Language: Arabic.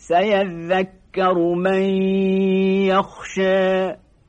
سيذكر من يخشى